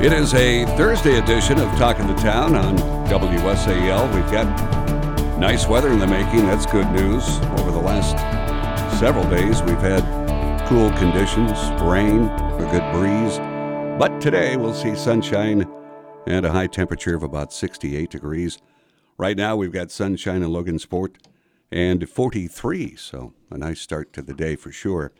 It is a Thursday edition of Talk of the Town on WSAL. We've got nice weather in the making. That's good news. Over the last several days, we've had cool conditions, rain, a good breeze. But today, we'll see sunshine and a high temperature of about 68 degrees. Right now, we've got sunshine in Logansport and 43, so a nice start to the day for sure.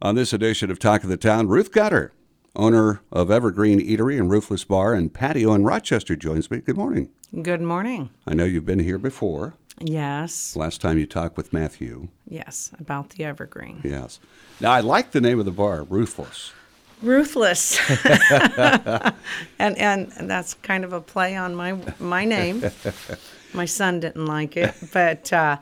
On this edition of Talk of the Town, Ruth Gutter owner of Evergreen Eatery and Ruthless Bar and Patio in Rochester, joins me. Good morning. Good morning. I know you've been here before. Yes. Last time you talked with Matthew. Yes, about the Evergreen. Yes. Now, I like the name of the bar, Roofless. Ruthless. and, and that's kind of a play on my my name. my son didn't like it, but uh,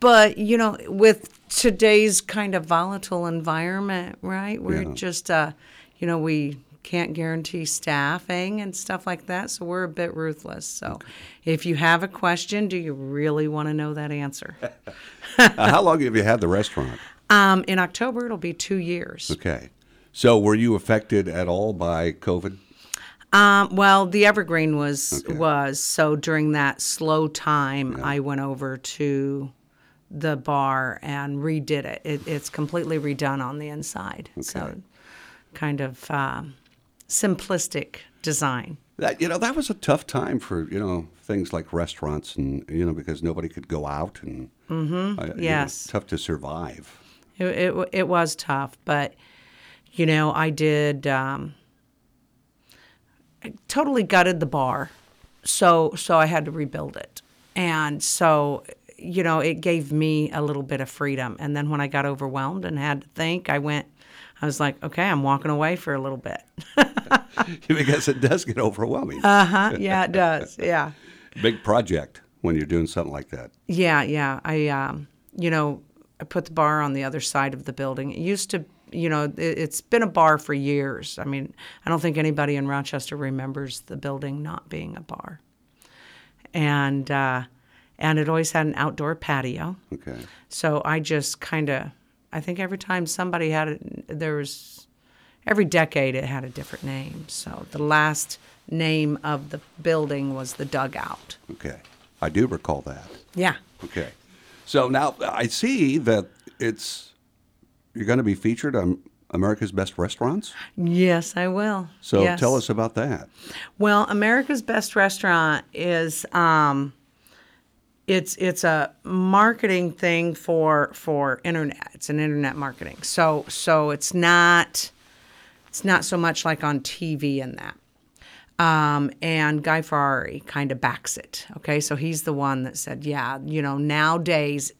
but you know, with today's kind of volatile environment, right? We're Yeah. just uh, you know, we can't guarantee staffing and stuff like that, so we're a bit ruthless. So, if you have a question, do you really want to know that answer? Uh, how long have you had the restaurant? Um, in October, it'll be two years. Okay. So, were you affected at all by COVID? Um, well, the Evergreen was Okay. was so during that slow time, I went over to the bar and redid it. it it's completely redone on the inside. So, kind of um, simplistic design. That you know, that was a tough time for you know things like restaurants and you know because nobody could go out and mm-hmm. Yes. tough to survive. It, it it was tough, but you know, I did. Um, I totally gutted the bar, so so I had to rebuild it, and so you know, it gave me a little bit of freedom. And then when I got overwhelmed and had to think, I went. I was like, okay, I'm walking away for a little bit. because it does get overwhelming. Uh huh. Yeah, it does. Yeah. Big project when you're doing something like that. Yeah, yeah. I, um, you know, I put the bar on the other side of the building. It used to, you know, it, it's been a bar for years. I mean, I don't think anybody in Rochester remembers the building not being a bar. And uh, and it always had an outdoor patio. Okay. So I just kind of, I think every time somebody had it, there was, every decade it had a different name. So the last name of the building was the dugout. Okay. I do recall that. Yeah. Okay. So now I see that it's you're going to be featured on America's Best Restaurants. Yes, I will. So Yes. tell us about that. Well, America's Best Restaurant is um, it's it's a marketing thing for for internet. It's an internet marketing. So so it's not it's not so much like on TV and that. Um, and Guy Fieri kind of backs it. Okay, so he's the one that said, yeah, you know, nowadays,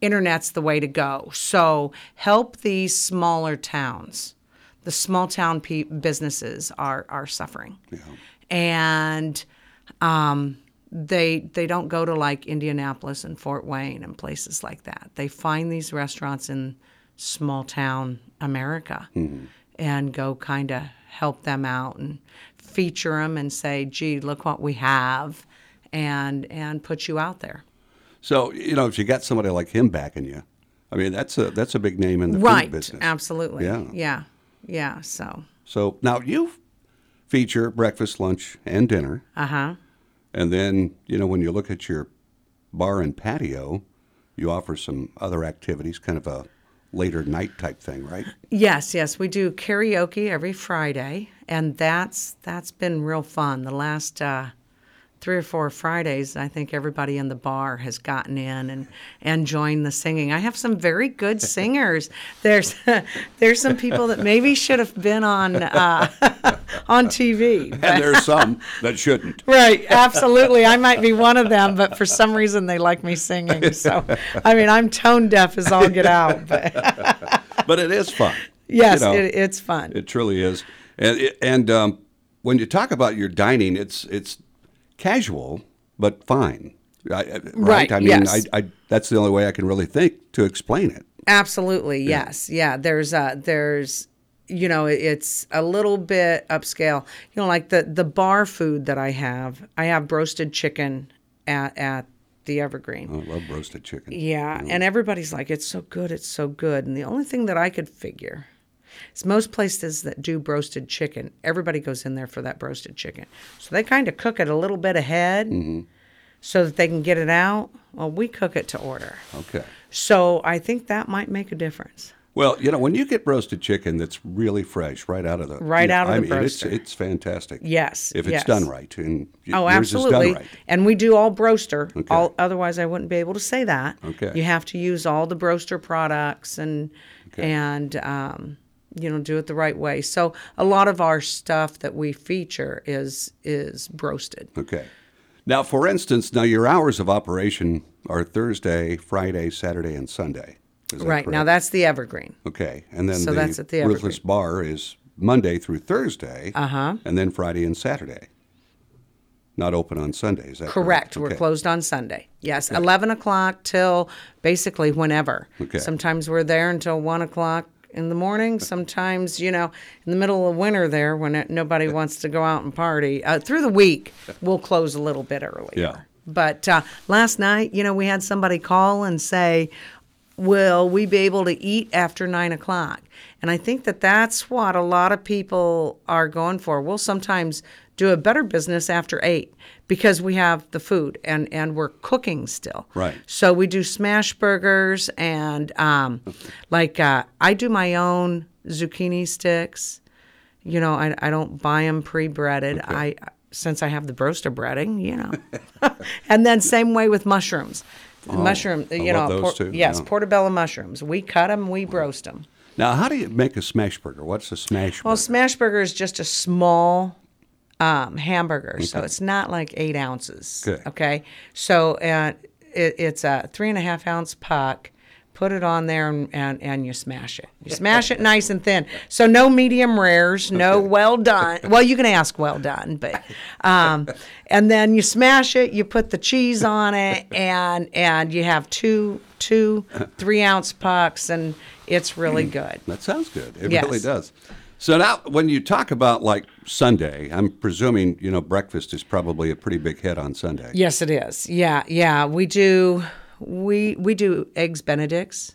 internet's the way to go. So help these smaller towns. The small town pe- businesses are are suffering, yeah. and um, they they don't go to like Indianapolis and Fort Wayne and places like that. They find these restaurants in small town America and go kind of help them out and feature them and say, "Gee, look what we have," and and put you out there. So you know, if you got somebody like him backing you, I mean, that's a that's a big name in the right? food business. Absolutely. Yeah. Yeah. Yeah. So. So now you feature breakfast, lunch, and dinner, Uh huh. And then you know when you look at your bar and patio, you offer some other activities, kind of a later night type thing, right? Yes, yes, we do karaoke every Friday, and that's that's been real fun. The last uh, three or four Fridays, I think everybody in the bar has gotten in and and joined the singing. I have some very good singers. There's there's some people that maybe should have been on uh, on TV. And there's some that shouldn't. Right, absolutely. I might be one of them, but for some reason they like me singing. So, I mean, I'm tone deaf as all get out. But But it is fun. yes, You know. it, it's fun. It truly is, and and um, when you talk about your dining, it's it's casual but fine, I- right? Right, I mean, yes. I, I that's the only way I can really think to explain it. Absolutely, yes, yeah. There's uh there's you know it's a little bit upscale. You know, like the the bar food that I have. I have roasted chicken at at the Evergreen. I love roasted chicken. Yeah, and everybody's like, it's so good, it's so good. And the only thing that I could figure is most places that do roasted chicken, everybody goes in there for that roasted chicken. So they kind of cook it a little bit ahead so that they can get it out. Well, we cook it to order. Okay. So I think that might make a difference. Well, you know, when you get roasted chicken that's really fresh, right out of the Right you know, out of I the mean, it's roaster. it's fantastic. Yes, if it's yes. done right, and Oh, yours is done absolutely. right. And we do all broaster. Okay. All otherwise I wouldn't be able to say that. Okay. You have to use all the broaster products and Okay. and um, you know do it the right way. So a lot of our stuff that we feature is is broasted. Okay. Now, for instance, now your hours of operation are Thursday, Friday, Saturday, and Sunday. Right now that's the evergreen. Okay, and then So the that's at the Ruthless Bar is Monday through Thursday. Uh Uh-huh. And then Friday and Saturday. Not open on Sundays. Is that Correct. We're Okay. closed on Sunday. Yes, eleven o'clock till basically whenever. Okay. Sometimes we're there until one o'clock in the morning. Sometimes, you know, in the middle of winter there when it, nobody wants to go out and party. Uh, through the week, we'll close a little bit earlier. Yeah. But uh, last night, you know, we had somebody call and say, "Will we be able to eat after nine o'clock?" And I think that that's what a lot of people are going for. We'll sometimes do a better business after eight because we have the food and and we're cooking still. Right. So we do smash burgers and um, like uh, I do my own zucchini sticks. You know, I, I don't buy them pre-breaded. I since I have the broaster breading, you know. and then same way with mushrooms. Mushroom, I you know, por- yes, yeah. portobello mushrooms. We cut them, we roast them. Now, how do you make a smash burger? What's a smash Well, burger? smash burger is just a small um, hamburger, so it's not like eight ounces. Okay. Okay. So uh, it, it's a three and a half ounce puck. Put it on there and, and, and you smash it. You smash it nice and thin. So no medium rares, no well done. Well, you can ask well done, but um, and then you smash it. You put the cheese on it, and and you have two two three ounce pucks, and it's really good. That sounds good. It Yes. really does. So now, when you talk about like Sunday, I'm presuming you know breakfast is probably a pretty big hit on Sunday. Yes, it is. Yeah, yeah. We do we we do eggs benedicts.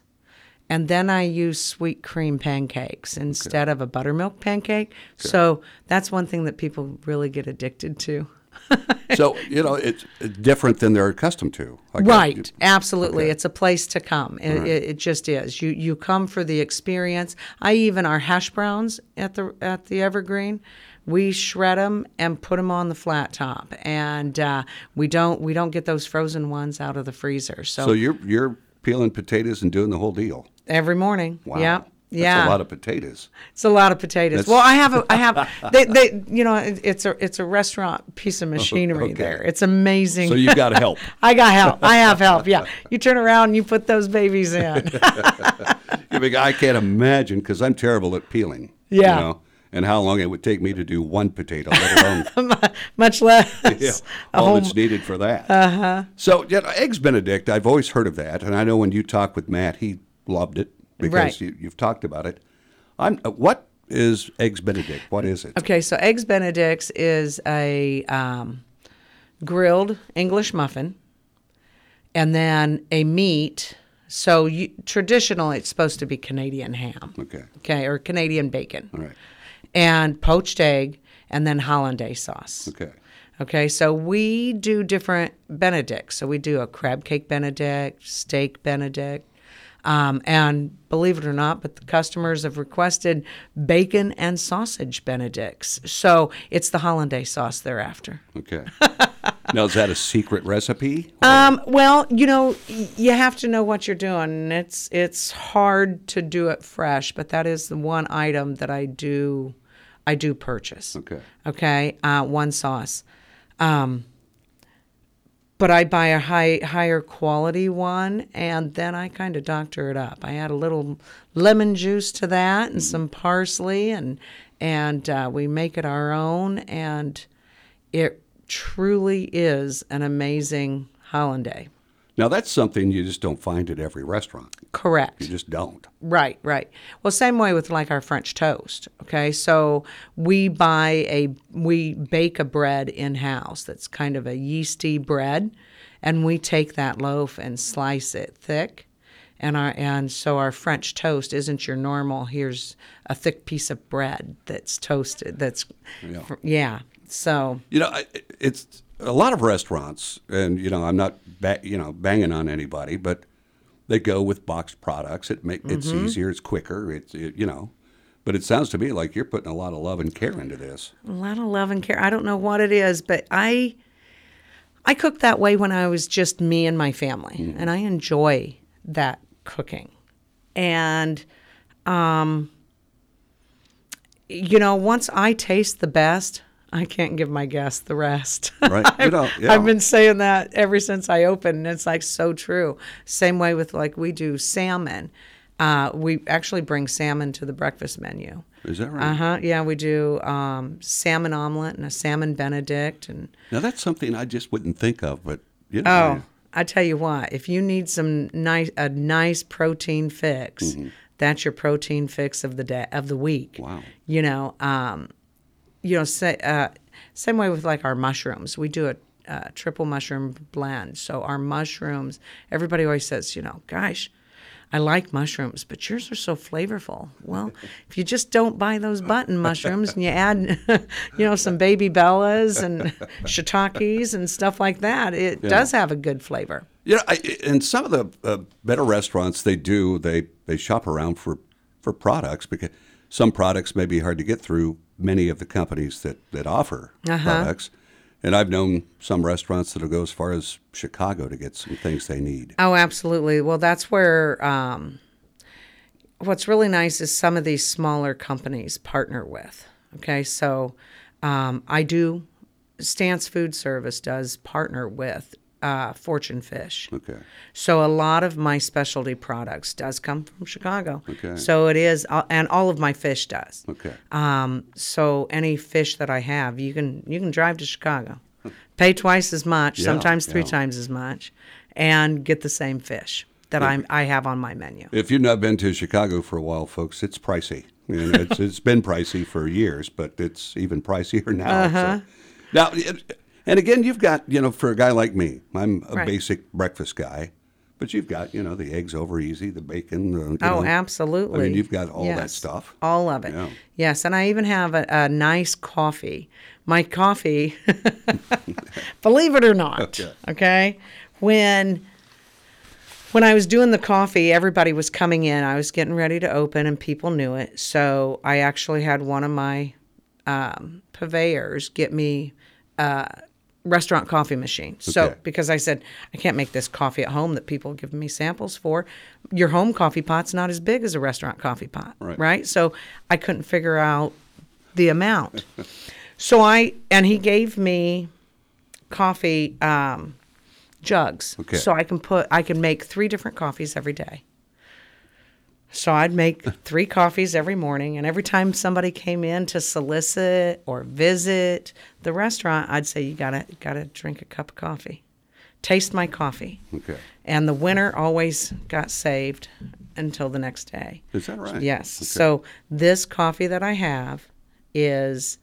And then I use sweet cream pancakes instead of a buttermilk pancake. So that's one thing that people really get addicted to. so you know it's different than they're accustomed to. Like, Right, uh, absolutely. It's a place to come. It, it, it just is. You you come for the experience. I even our hash browns at the at the Evergreen, we shred them and put them on the flat top, and uh, we don't we don't get those frozen ones out of the freezer. So, So you're you're peeling potatoes and doing the whole deal. every morning, Wow. Yeah, That's yeah, a lot of potatoes. it's a lot of potatoes. That's- Well, I have a, I have they, they you know it's a it's a restaurant piece of machinery okay. there. It's amazing. So you got help. I got help. I have help. Yeah, you turn around and you put those babies in. You I can't imagine because I'm terrible at peeling. you Yeah. know, and how long it would take me to do one potato, let alone much less yeah, all that's needed for that. Uh-huh. So, you know, eggs Benedict, I've always heard of that, and I know when you talk with Matt, he loved it because Right. you, you've talked about it. I'm uh, what is eggs Benedict? What is it? Okay, so eggs Benedict is a um, grilled English muffin, and then a meat. So you, traditionally, it's supposed to be Canadian ham. Okay. Okay, or Canadian bacon, All right. and poached egg, and then hollandaise sauce. Okay. Okay, so we do different Benedicts. So we do a crab cake Benedict, steak Benedict. Um, and believe it or not, but the customers have requested bacon and sausage Benedicts. So it's the hollandaise sauce they're after. Okay. now, is that a secret recipe? Um, well, you know, you have to know what you're doing. It's it's hard to do it fresh, but that is the one item that I do I do purchase. Okay. Okay, uh, one sauce. Um, but I buy a high higher quality one, and then I kind of doctor it up. I add a little lemon juice to that, and some parsley, and and uh, we make it our own, and it truly is an amazing hollandaise. Now that's something you just don't find at every restaurant. Correct. You just don't. Right, right. Well, same way with like our French toast. Okay, so we buy a we bake a bread in house that's kind of a yeasty bread, and we take that loaf and slice it thick, and our and so our French toast isn't your normal. Here's a thick piece of bread that's toasted. That's Yeah. yeah. So You know, it's a lot of restaurants, and you know, I'm not ba- you know banging on anybody, but they go with boxed products. It make it's Mm-hmm. easier, it's quicker, it's it, you know. But it sounds to me like you're putting a lot of love and care into this. a lot of love and care. I don't know what it is, but I I cooked that way when I was just me and my family, and I enjoy that cooking. And um you know, once I taste the best, I can't give my guests the rest. Right. You know, yeah. I've been saying that ever since I opened, and it's like so true. Same way with like we do salmon. Uh, we actually bring salmon to the breakfast menu. Is that right? Uh huh. Yeah, we do um, salmon omelet and a salmon Benedict, and Now that's something I just wouldn't think of, but you know, oh, I tell you what, if you need some nice a nice protein fix, that's your protein fix of the day of the week. Wow. You know, um, you know, say, uh, same way with like our mushrooms. We do a, uh triple mushroom blend. So our mushrooms, everybody always says, you know, gosh. I like mushrooms, but yours are so flavorful. Well, if you just don't buy those button mushrooms and you add, you know, some baby bellas and shiitakes and stuff like that, it does have a good flavor. You know, I, in some of the uh, better restaurants, they do they they shop around for for products because some products may be hard to get through many of the companies that that offer products. And I've known some restaurants that'll go as far as Chicago to get some things they need. Oh, absolutely. Well, that's where um, what's really nice is some of these smaller companies partner with. Okay, so um, I do. Stanz Food Service does partner with uh, Fortune Fish. Okay. So a lot of my specialty products does come from Chicago. Okay. So it is, uh, and all of my fish does. Okay. Um, so any fish that I have, you can you can drive to Chicago, pay twice as much, Yeah, sometimes three yeah. times as much, and get the same fish that I'm I have on my menu. If you've not been to Chicago for a while, folks, it's pricey. You know, it's, it's been pricey for years, but it's even pricier now. Uh-huh. So. Now, it- and again, you've got you know, for a guy like me, I'm a Right. basic breakfast guy, but you've got you know the eggs over easy, the bacon. The, Oh, know, absolutely. I mean, you've got all that stuff. All of it. Yeah. Yes, and I even have a, a nice coffee. My coffee, believe it or not, Okay. okay, when when I was doing the coffee, everybody was coming in. I was getting ready to open, and people knew it. So I actually had one of my um, purveyors get me a restaurant coffee machine. So Okay. because I said I can't make this coffee at home that people give me samples for, your home coffee pot's not as big as a restaurant coffee pot, Right. So I couldn't figure out the amount. so I and he gave me coffee um, jugs, Okay. so I can put I can make three different coffees every day. So I'd make three coffees every morning, and every time somebody came in to solicit or visit the restaurant, I'd say, "You gotta gotta drink a cup of coffee, taste my coffee." Okay. And the winner always got saved until the next day. Is that right? Yes. Okay. So this coffee that I have is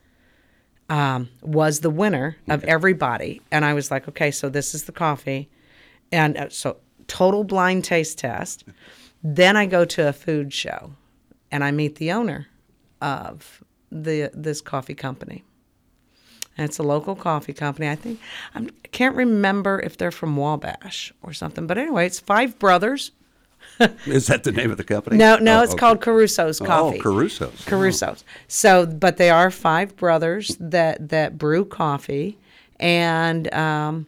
um, was the winner of everybody, and I was like, okay, so this is the coffee, and uh, so total blind taste test. Then I go to a food show, and I meet the owner of the this coffee company. And it's a local coffee company. I think I'm, I can't remember if they're from Wabash or something, but anyway, it's five brothers. Is that the name of the company? No, no, Oh, it's okay. called Caruso's Coffee. Oh, Caruso's. Caruso's. So, but they are five brothers that that brew coffee, and um,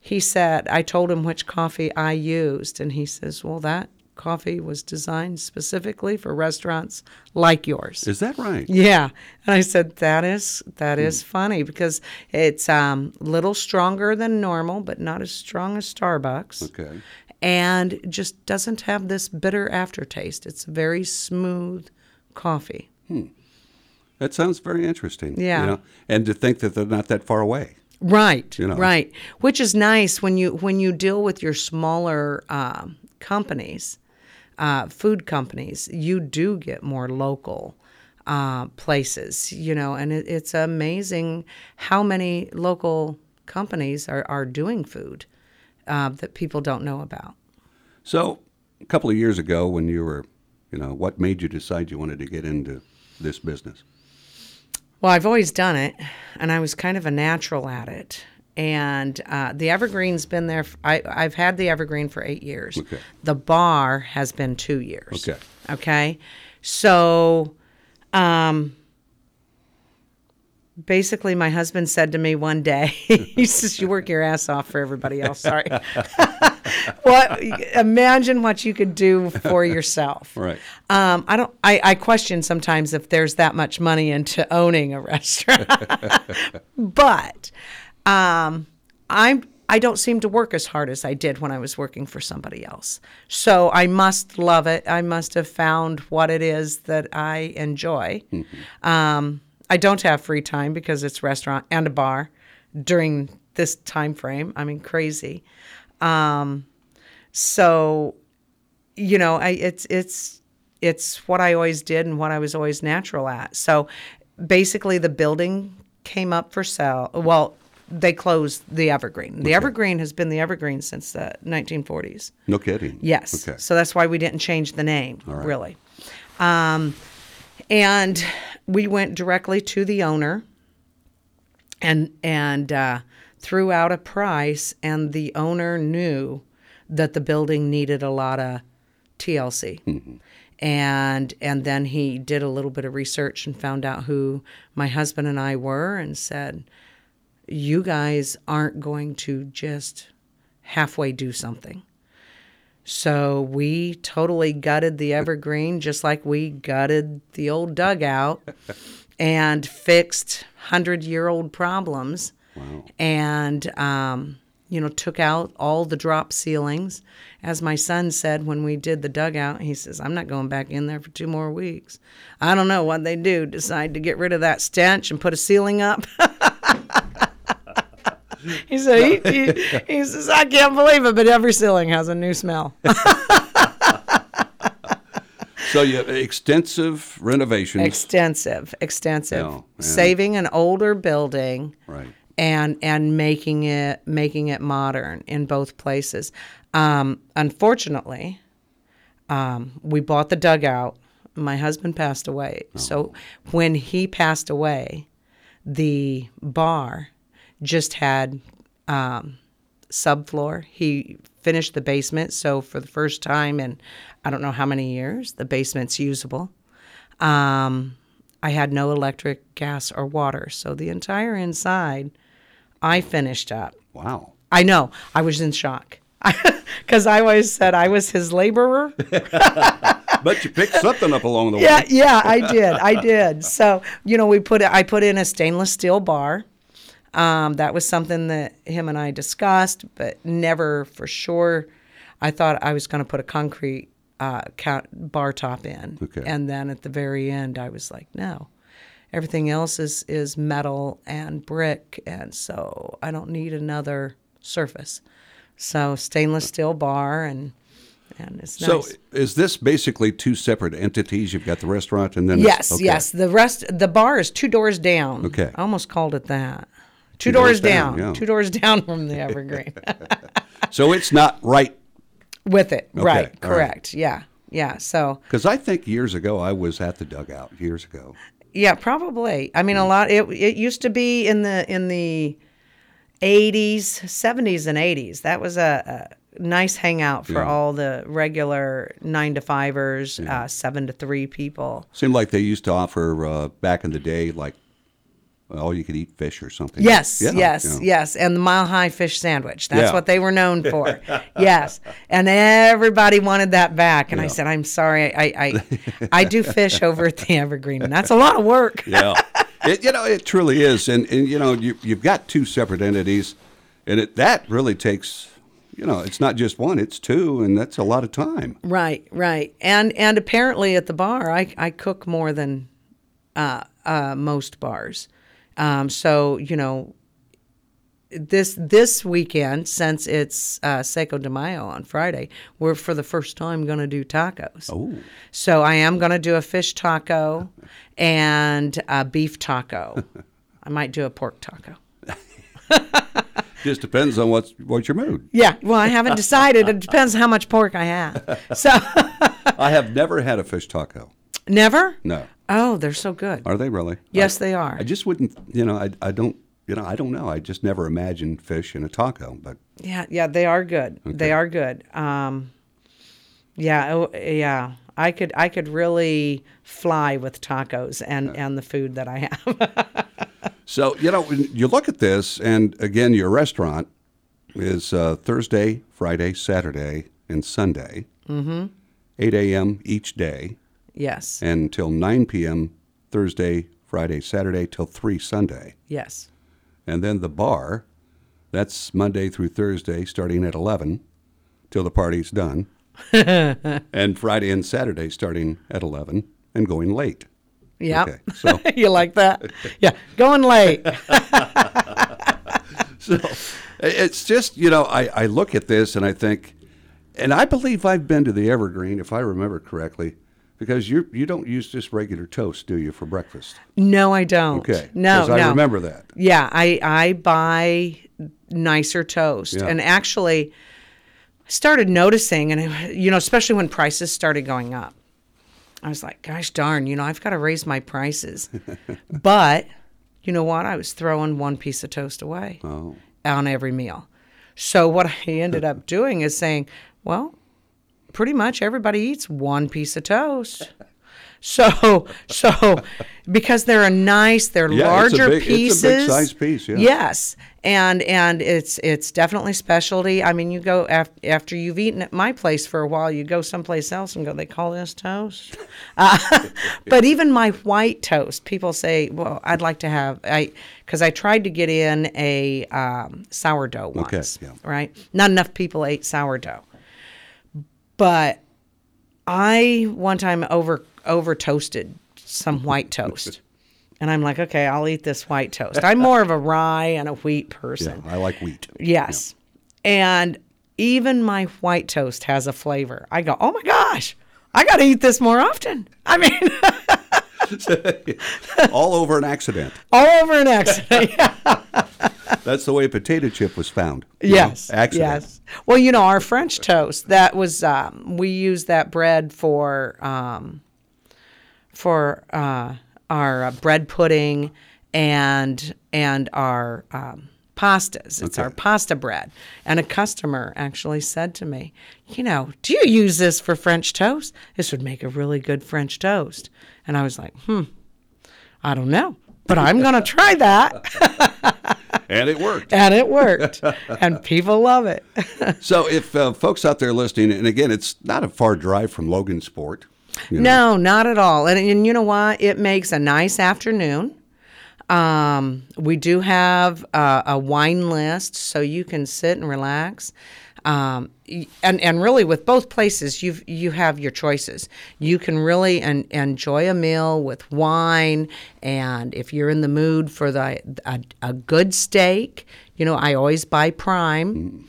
he said, I told him which coffee I used, and he says, "Well, that coffee was designed specifically for restaurants like yours." Is that right? Yeah, and I said that is that is funny because it's um a little stronger than normal, but not as strong as Starbucks Okay. and just doesn't have this bitter aftertaste. It's very smooth coffee. That sounds very interesting. Yeah. You know? And to think that they're not that far away. Right, You know. right. Which is nice when you when you deal with your smaller um companies, uh, food companies. You do get more local uh, places, you know, and it, it's amazing how many local companies are are doing food uh, that people don't know about. So, a couple of years ago, when you were, you know, what made you decide you wanted to get into this business? Well, I've always done it, and I was kind of a natural at it. And uh, the evergreen's been there. f I, I've had the evergreen for eight years. Okay. The bar has been two years. Okay. Okay. So, um, basically, my husband said to me one day, he says, "You work your ass off for everybody else." Sorry. what? Imagine what you could do for yourself. Right. Um, I don't. I, I question sometimes if there's that much money into owning a restaurant, but um, I'm. I don't seem to work as hard as I did when I was working for somebody else. So I must love it. I must have found what it is that I enjoy. Um, I don't have free time because it's restaurant and a bar during this time frame. I mean, crazy. Um, so you know, I it's it's it's what I always did and what I was always natural at. So basically, the building came up for sale. Well, they closed the Evergreen. The Evergreen has been the Evergreen since the 1940s. No kidding. Yes. Okay. So that's why we didn't change the name, really. Um, and we went directly to the owner and and uh, threw out a price, and the owner knew that the building needed a lot of TLC. And and then he did a little bit of research and found out who my husband and I were, and said, "You guys aren't going to just halfway do something." So we totally gutted the evergreen, just like we gutted the old dugout, and fixed hundred-year-old problems. And um, you know, took out all the drop ceilings. As my son said when we did the dugout, he says, "I'm not going back in there for two more weeks." I don't know what they do. Decide to get rid of that stench and put a ceiling up. He said, he, he, he says, I can't believe it, but every ceiling has a new smell. So you have extensive renovations. extensive, extensive. Yeah, Saving an older building right. and and making it making it modern in both places. Um, unfortunately, um, we bought the dugout. My husband passed away, so when he passed away, the bar just had um, subfloor. He finished the basement, so for the first time in I don't know how many years, the basement's usable. Um, I had no electric, gas, or water, so the entire inside I finished up. Wow. I know I was in shock because I always said I was his laborer. But you picked something up along the way. yeah, yeah, I did, I did. So you know, we put it I put in a stainless steel bar. Um, that was something that him and I discussed, but never for sure. I thought I was going to put a concrete uh, bar top in, Okay. and then at the very end, I was like, no. Everything else is is metal and brick, and so I don't need another surface. So stainless steel bar, and and it's So nice. is this basically two separate entities? You've got the restaurant and then Yes, okay. yes. The rest, the bar is two doors down. Okay. I almost called it that. Two, doors doors, down, down. yeah. Two doors down from the Evergreen. So it's not right With it, all right? right. Correct. Yeah, yeah. So because I think years ago I was at the dugout years ago. yeah, probably. I mean, a lot. It it used to be in the in the eighties, seventies, and eighties. That was a, a nice hangout for all the regular nine to fivers, uh, seven to three people. Seemed like they used to offer uh, back in the day like all you could eat fish or something. Yes, Yeah, yes, yeah. yes. And the mile high fish sandwich. That's Yeah. what they were known for. yes. And everybody wanted that back. And I said, I'm sorry, I, I, I do fish over at the Evergreen. And that's a lot of work. yeah. It, you know, it truly is, and, and you know, you, you've got two separate entities, and it that really takes, you know, it's not just one, it's two, and that's a lot of time. Right, right. And and apparently at the bar, I, I cook more than uh, uh, most bars. Um, so you know, this this weekend, since it's uh, Cinco de Mayo on Friday, we're for the first time going to do tacos. Oh. So I am going to do a fish taco and a beef taco. I might do a pork taco. Just depends on what's what's your mood. Yeah, well, I haven't decided. It depends how much pork I have. So, I have never had a fish taco. never? No. Oh, they're so good. Are they really? Yes, I- they are. I just wouldn't, you know, I, I don't, you know, I don't know. I just never imagined fish in a taco, but Yeah, yeah, they are good. They are good. Um, yeah, oh, yeah. I could I could really fly with tacos and and the food that I have. So, you know, you look at this, and again, your restaurant is uh, Thursday, Friday, Saturday, and Sunday, mm-hmm. 8 a.m. each day, yes, and till 9 p.m. Thursday, Friday, Saturday, till 3 Sunday. yes, And then the bar, that's Monday through Thursday, starting at 11 till the party's done, and Friday and Saturday, starting at 11 and going late. yeah. Okay, so- you like that? Yeah, going late. So it's just, you know, I, I look at this and I think, and I believe I've been to the Evergreen, if I remember correctly, because you you don't use just regular toast, do you, for breakfast? No, I don't. Okay. no, 'Cause I no. remember that. Yeah, I I buy nicer toast, Yeah. and actually, I started noticing, and you know, especially when prices started going up, I was like, "Gosh darn, you know, I've got to raise my prices." but you know what? I was throwing one piece of toast away Oh. on every meal. So what I ended up doing is saying, "Well, pretty much everybody eats one piece of toast." So, so because they're a nice, they're Yeah, larger big- it's a big pieces. size piece, yeah. Yes, and and it's it's definitely specialty. I mean, you go af- after you've eaten at my place for a while, you go someplace else and go, they call this toast. Uh, but even my white toast, people say, well, I'd like to have I because I tried to get in a um, sourdough Okay, once. yeah. Right, not enough people ate sourdough, but I one time over over toasted some white toast. And I'm like, okay, I'll eat this white toast. I'm more of a rye and a wheat person. Yeah. I like wheat. Yes. And even my white toast has a flavor. I go, oh my gosh, I got to eat this more often. I mean, All over an accident. all over an accident. That's the way potato chip was found. you know, yes. accident. Yes. Well, you know, our French toast, that was, um, we use that bread for, um, for, uh, our uh, bread pudding and, and our, um, pastas. It's our pasta bread. And a customer actually said to me, you know, do you use this for French toast? This would make a really good French toast. And I was like, hmm, I don't know, but I'm going to try that. And it worked. and it worked. and people love it. So if uh, folks out there listening, and again, it's not a far drive from Logansport. you know, No, not at all. And, and you know what? It makes a nice afternoon. Um, we do have uh, a wine list, so you can sit and relax. Um, and and really, with both places, you you have your choices. You can really en- enjoy a meal with wine, and if you're in the mood for the a, a good steak, you know I always buy prime.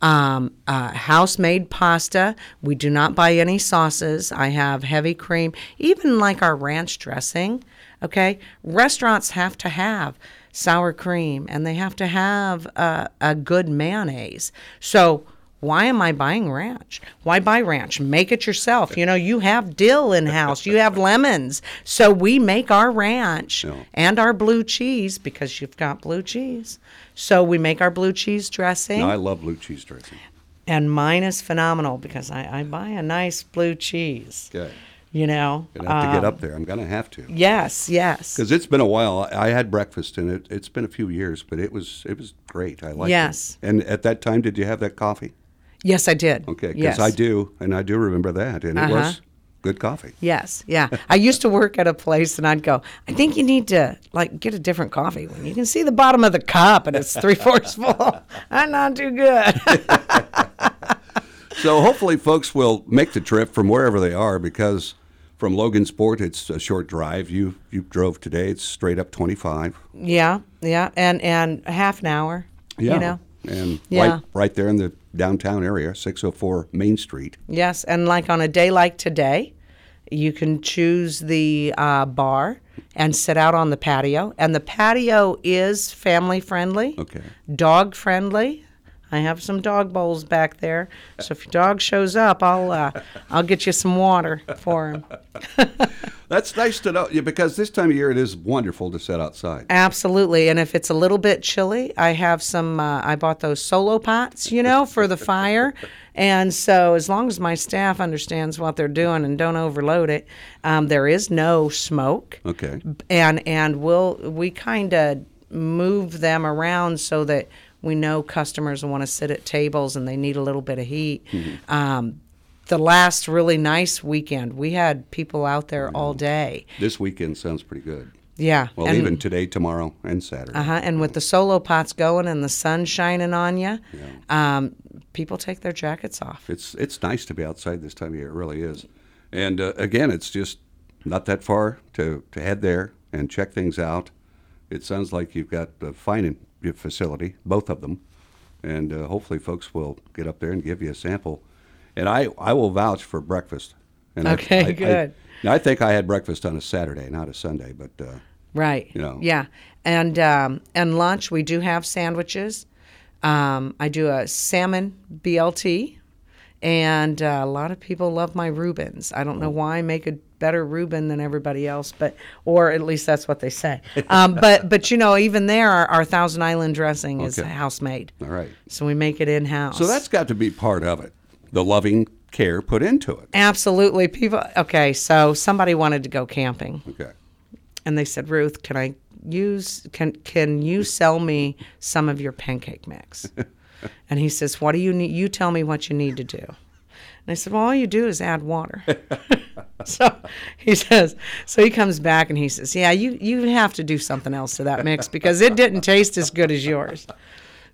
um, uh, house made pasta. We do not buy any sauces. I have heavy cream, even like our ranch dressing. Okay, restaurants have to have sour cream and they have to have a, a good mayonnaise. So why am I buying ranch? Why buy ranch? Make it yourself. You know, you have dill in house, you have lemons. So we make our ranch and our blue cheese because you've got blue cheese. So we make our blue cheese dressing. No, I love blue cheese dressing. and mine is phenomenal because I, I buy a nice blue cheese. Okay. You know, Gonna have to get Um, up there. I'm gonna have to. Yes, yes, Because it's been a while. I I had breakfast and it. It's been a few years, but it was it was great. I liked it. Yes. it. And at that time, did you have that coffee? yes, I did. Okay, because yes. I do, and I do remember that, and it Uh-huh. was good coffee. Yes, yeah. I used to work at a place, and I'd go. I think you need to like get a different coffee when you can see the bottom of the cup and it's three fourths full. I'm not too good. So hopefully, folks will make the trip from wherever they are because from Logansport, it's a short drive. You you drove today. It's straight up 25. Yeah, yeah, and and half an hour. Yeah. You know. And Yeah. right right there in the downtown area, 604 Main Street. Yes, and like on a day like today, you can choose the uh, bar and sit out on the patio. And the patio is family friendly, Okay. dog friendly. I have some dog bowls back there, so if your dog shows up, I'll uh, I'll get you some water for him. That's nice to know yeah, because this time of year it is wonderful to sit outside. Absolutely, and if it's a little bit chilly, I have some. Uh, I bought those solo pots, you know, for the fire, and so as long as my staff understands what they're doing and don't overload it, um, there is no smoke. Okay. and and we'll we kind of move them around so that we know customers want to sit at tables and they need a little bit of heat. Um, the last really nice weekend, we had people out there all day. This weekend sounds pretty good. Yeah, Well, and- even today, tomorrow, and Saturday. uh-huh, and with the solo pots going and the sun shining on you, um, people take their jackets off. It's it's nice to be outside this time of year. It really is. And uh, again, it's just not that far to, to head there and check things out. It sounds like you've got a fine in- facility, both of them, and uh, hopefully folks will get up there and give you a sample. And I, I will vouch for breakfast. And I- Okay, I, I- good. now, I think I had breakfast on a Saturday, not a Sunday, but uh, Right. You know. Yeah. And um, and lunch we do have sandwiches. Um, I do a salmon BLT, and uh, a lot of people love my Reubens. I don't know why I make a better Reuben than everybody else, but or at least that's what they say. Um, but but you know even there our, our Thousand Island dressing is Okay. house made, all right. so we make it in house. So that's got to be part of it. The loving care put into it. absolutely people. Okay, so somebody wanted to go camping. Okay. and they said, Ruth, can I use can can you sell me some of your pancake mix? and he says, What do you need? You tell me what you need to do. And I said, Well, all you do is add water. so he says, so he comes back and he says, Yeah, you you have to do something else to that mix because it didn't taste as good as yours.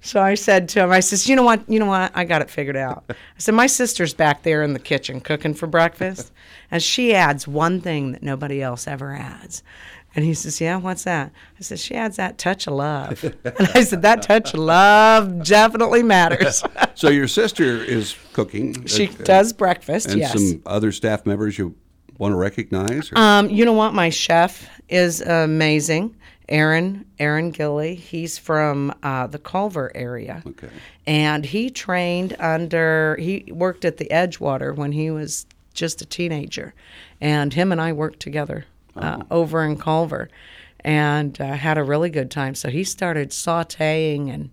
So I said to him, I says, you know what, you know what, I got it figured out. I said, my sister's back there in the kitchen cooking for breakfast, and she adds one thing that nobody else ever adds. And he says, yeah, what's that? I said, she adds that touch of love. And I said, that touch of love definitely matters. So your sister is cooking. she uh, does breakfast, and yes. some other staff members you want to recognize? Um, you know what? My chef is amazing. Aaron Aaron Gilly. He's from uh, the Culver area. Okay. And he trained under. He worked at the Edgewater when he was just a teenager, and him and I worked together uh, over in Culver, and uh, had a really good time. So he started sautéing and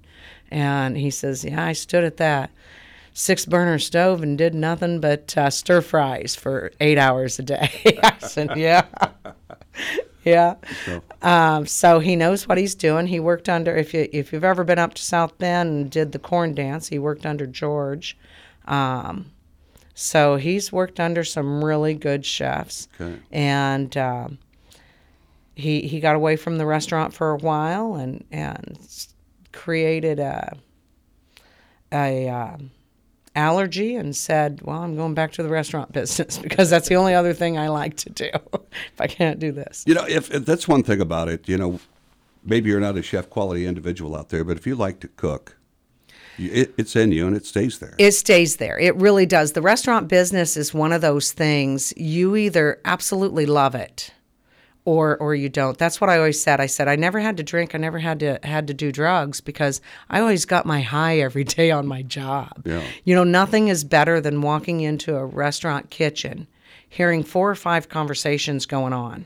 and he says, "Yeah, I stood at that." six burner stove and did nothing but uh, stir fries for eight hours a day. I said, yeah. yeah. Um, so he knows what he's doing. He worked under, if, you, if you've ever been up to South Bend and did the corn dance, he worked under George. Um, so he's worked under some really good chefs. Okay. And um, he, he got away from the restaurant for a while and, and created a, a um, allergy and said, "Well, I'm going back to the restaurant business because that's the only other thing I like to do if I can't do this." You know, if, if that's one thing about it, you know, maybe you're not a chef quality individual out there, but if you like to cook, it, it's in you and it stays there. It stays there. It really does. The restaurant business is one of those things you either absolutely love it or or you don't. That's what I always said. I said I never had to drink, I never had to had to do drugs because I always got my high every day on my job. Yeah. You know, nothing is better than walking into a restaurant kitchen, hearing four or five conversations going on.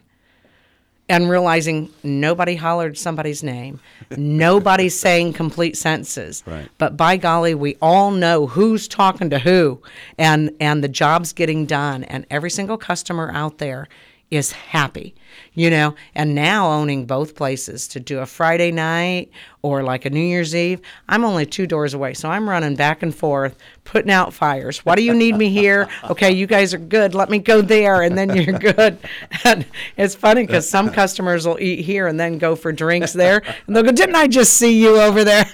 And realizing nobody hollered somebody's name, nobody's saying complete sentences. Right. But by golly, we all know who's talking to who, and and the job's getting done, and every single customer out there is happy, you know. And now owning both places to do a Friday night or like a New Year's Eve, I'm only two doors away, so I'm running back and forth, putting out fires. Why do you need me here? Okay, you guys are good. Let me go there, and then you're good. And it's funny because some customers will eat here and then go for drinks there, and they'll go, "Didn't I just see you over there?"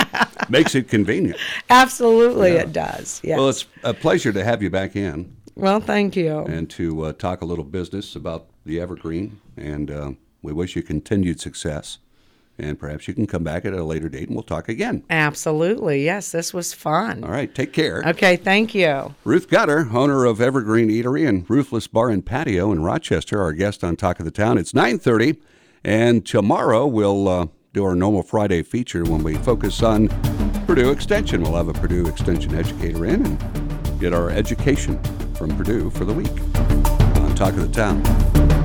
Makes it convenient. Absolutely, it does. Yes. Well, it's a pleasure to have you back in. Well, thank you. and to uh, talk a little business about the Evergreen. And uh, we wish you continued success. And perhaps you can come back at a later date and we'll talk again. Absolutely. Yes, this was fun. All right, take care. Okay, thank you. Ruth Gutter, owner of Evergreen Eatery and Ruthless Bar and Patio in Rochester, our guest on Talk of the Town. It's 9:30, and tomorrow we'll uh, do our normal Friday feature when we focus on Purdue Extension. We'll have a Purdue Extension educator in and get our education from Purdue for the week on Talk of the Town.